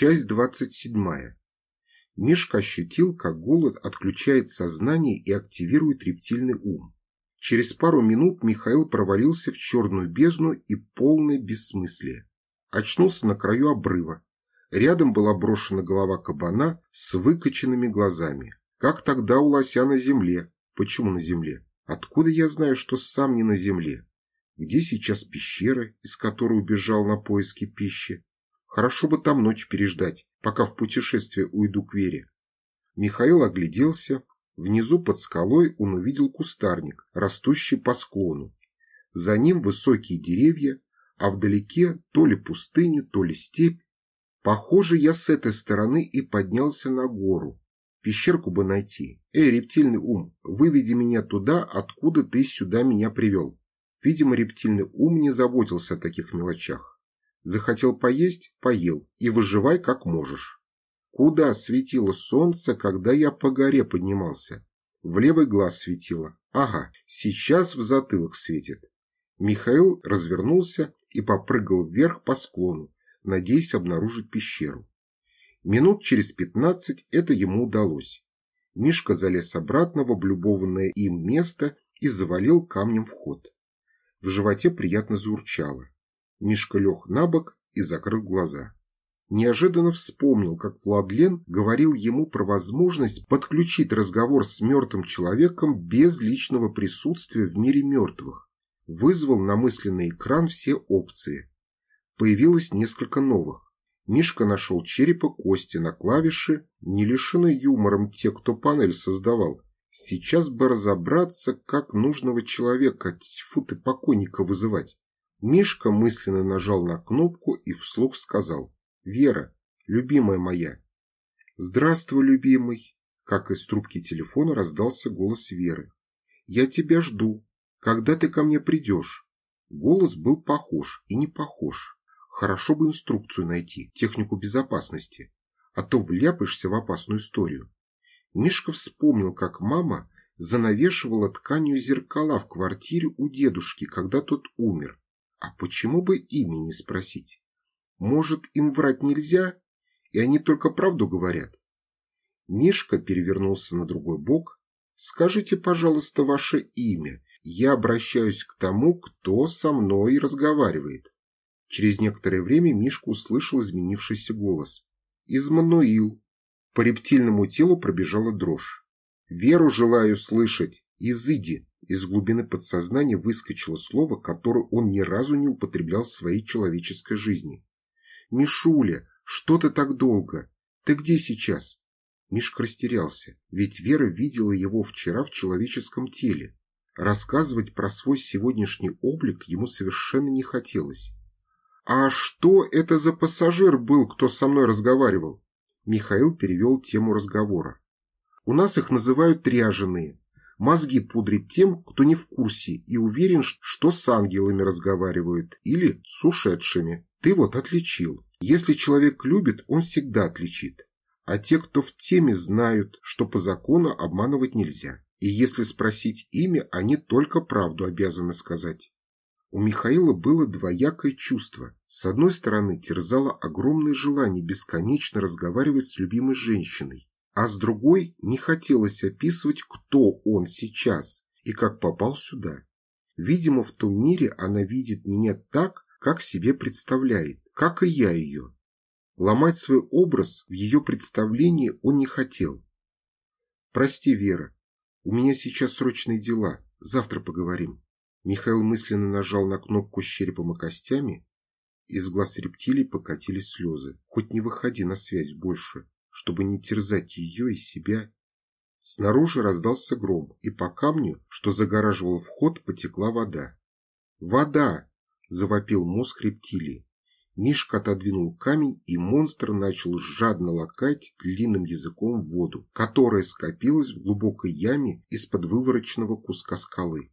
Часть двадцать седьмая. Мишка ощутил, как голод отключает сознание и активирует рептильный ум. Через пару минут Михаил провалился в черную бездну и полное бессмыслие. Очнулся на краю обрыва. Рядом была брошена голова кабана с выкоченными глазами. Как тогда у лося на земле. Почему на земле? Откуда я знаю, что сам не на земле? Где сейчас пещера, из которой убежал на поиски пищи? Хорошо бы там ночь переждать, пока в путешествие уйду к Вере. Михаил огляделся. Внизу под скалой он увидел кустарник, растущий по склону. За ним высокие деревья, а вдалеке то ли пустыня, то ли степь. Похоже, я с этой стороны и поднялся на гору. Пещерку бы найти. Эй, рептильный ум, выведи меня туда, откуда ты сюда меня привел. Видимо, рептильный ум не заботился о таких мелочах. Захотел поесть – поел, и выживай как можешь. Куда светило солнце, когда я по горе поднимался? В левый глаз светило. Ага, сейчас в затылок светит. Михаил развернулся и попрыгал вверх по склону, надеясь обнаружить пещеру. Минут через пятнадцать это ему удалось. Мишка залез обратно в облюбованное им место и завалил камнем вход. В животе приятно заурчало. Мишка лег на бок и закрыл глаза. Неожиданно вспомнил, как Владлен говорил ему про возможность подключить разговор с мертвым человеком без личного присутствия в мире мертвых. Вызвал на мысленный экран все опции. Появилось несколько новых. Мишка нашел черепа кости на клавише, не лишены юмором те, кто панель создавал. Сейчас бы разобраться, как нужного человека, тьфу ты, покойника вызывать. Мишка мысленно нажал на кнопку и вслух сказал «Вера, любимая моя». «Здравствуй, любимый», как из трубки телефона раздался голос Веры. «Я тебя жду. Когда ты ко мне придешь?» Голос был похож и не похож. Хорошо бы инструкцию найти, технику безопасности, а то вляпаешься в опасную историю. Мишка вспомнил, как мама занавешивала тканью зеркала в квартире у дедушки, когда тот умер. А почему бы ими не спросить? Может, им врать нельзя, и они только правду говорят? Мишка перевернулся на другой бок. «Скажите, пожалуйста, ваше имя. Я обращаюсь к тому, кто со мной разговаривает». Через некоторое время Мишка услышал изменившийся голос. «Измануил». По рептильному телу пробежала дрожь. «Веру желаю слышать. Изыди». Из глубины подсознания выскочило слово, которое он ни разу не употреблял в своей человеческой жизни. «Мишуля, что ты так долго? Ты где сейчас?» Мишка растерялся, ведь Вера видела его вчера в человеческом теле. Рассказывать про свой сегодняшний облик ему совершенно не хотелось. «А что это за пассажир был, кто со мной разговаривал?» Михаил перевел тему разговора. «У нас их называют ряженые. Мозги пудрит тем, кто не в курсе и уверен, что с ангелами разговаривают или с ушедшими. Ты вот отличил. Если человек любит, он всегда отличит. А те, кто в теме, знают, что по закону обманывать нельзя. И если спросить имя, они только правду обязаны сказать. У Михаила было двоякое чувство. С одной стороны, терзало огромное желание бесконечно разговаривать с любимой женщиной а с другой не хотелось описывать, кто он сейчас и как попал сюда. Видимо, в том мире она видит меня так, как себе представляет, как и я ее. Ломать свой образ в ее представлении он не хотел. «Прости, Вера, у меня сейчас срочные дела, завтра поговорим». Михаил мысленно нажал на кнопку с черепом и костями. Из глаз рептилий покатились слезы. «Хоть не выходи на связь больше чтобы не терзать ее и себя. Снаружи раздался гром, и по камню, что загораживал вход, потекла вода. «Вода!» – завопил мозг рептилии. Мишка отодвинул камень, и монстр начал жадно лакать длинным языком воду, которая скопилась в глубокой яме из-под вывороченного куска скалы.